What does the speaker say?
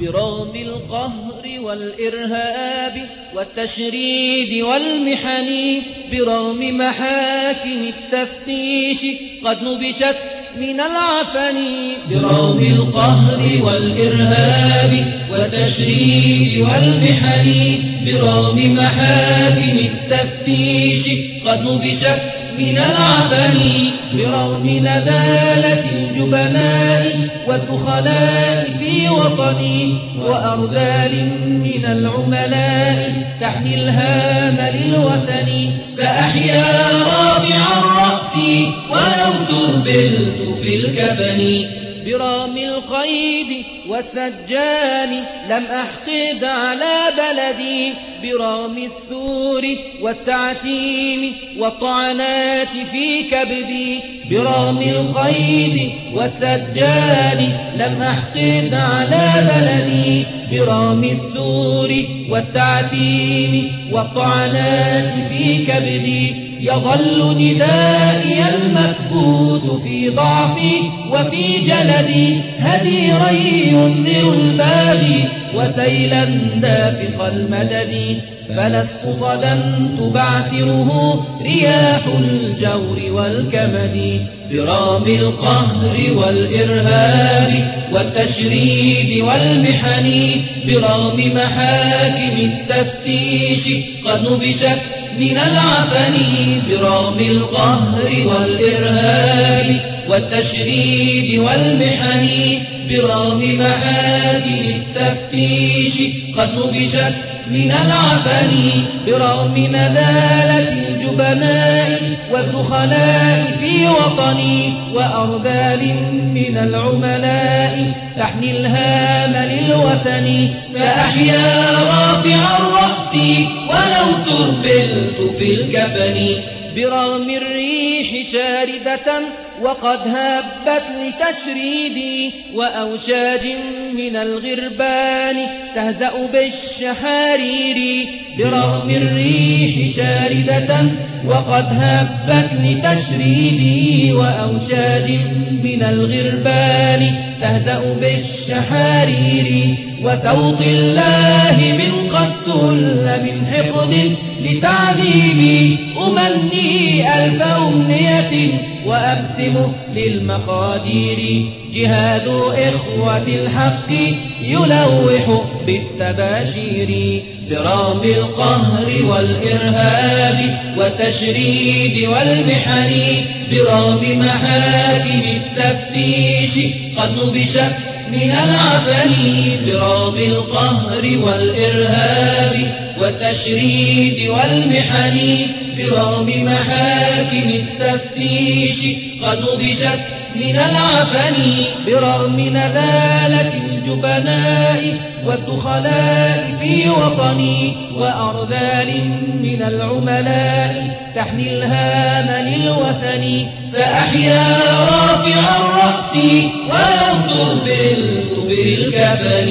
برغم القهر والإرهاب والتشريد والمحن برغم محاكم التفتيش قد نبشت من العفن برغم القهر والإرهاب والتشريد والمحن برغم محاكم التفتيش قد نبشت من العفن برغم ندالة الجبناء والدخلاء في وطني وأرذال من العملاء تحمي الهام للوثن. سأحيا رافع الرأس ولو سربلت في الكفن. برام القيد والسجان لم أحقد على بلدي برام السور والتعتيم والطعنات في كبدي برام القيد والسجان لم أحقد على بلدي برام السور والتعتيم والطعنات في كبدي يظل ندائي المكبوت في ضعفي وفي جلدي هديرا ينذر الباغي. وسيلا دافق المدد فلست صدا تبعثره رياح الجور والكمد برام القهر والإرهاب والتشريد والمحن برغم محاكم التفتيش قد نبشت من العفن برغم القهر والإرهاب والتشريد والمحن برغم محاكم التفتيش قد نبشت من العفن برغم ندالة الجبناء والدخلاء في وطني وأرذال من العملاء تحني الهام للوثن سأحيا رافع الرأس ولو سربلت في الكفن برغم الريح شاردة وقد هبت لتشريدي وأوشاج من الغربان تهزأ بالشحارير. برغم الريح شاردة وقد هبت لتشريدي وأوشاج من الغربان تهزأ بالشحارير. وسوط الله من من حقد لتعذيبي أمني ألف أمنية وأبسم للمقادير. جهاد إخوة الحق يلوح بالتباشير. برغم القهر والإرهاب والتشريد والمحن برغم محاكم التفتيش قد نبشت من العفن برغم القهر والإرهاب والتشريد والمحن برغم محاكم التفتيش قد نبشت من العفن برغم نذالة الجبناء والدخلاء في وطني وأرذال من العملاء تحمي الهام للوثن سأحيا رافع الرأس ولو سربلت في الكفن